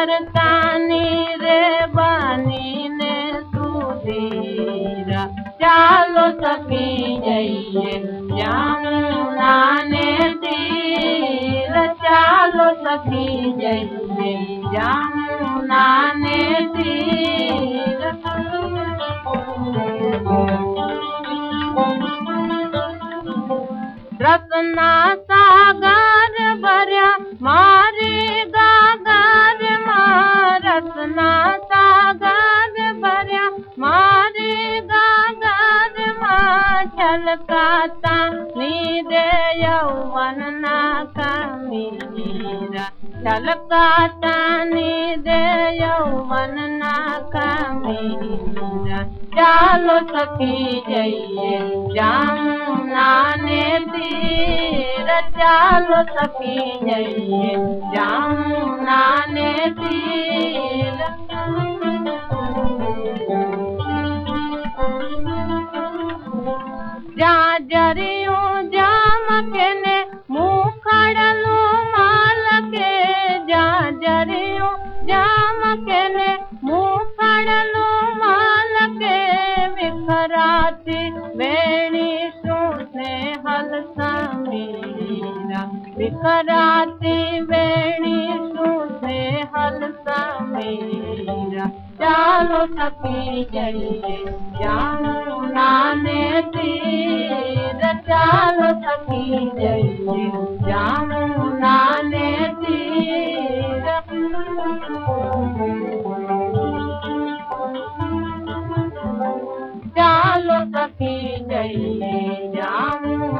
નીતરતા નીરે બનીને સુધીરા ચાલો સખી જઈએ જામુનાને તીર ચાલો સખી જઈએ જામુનાને તીર રત્ના સાગર ભર્યા મારી ગાગર कात मन न कमीर चाल कात कमीर चालो सखी जाम नाने चालो सखी जाम नाने तीर ड़फरा हल समीर बिखरा हल समीर चालो चाले तीर. चालो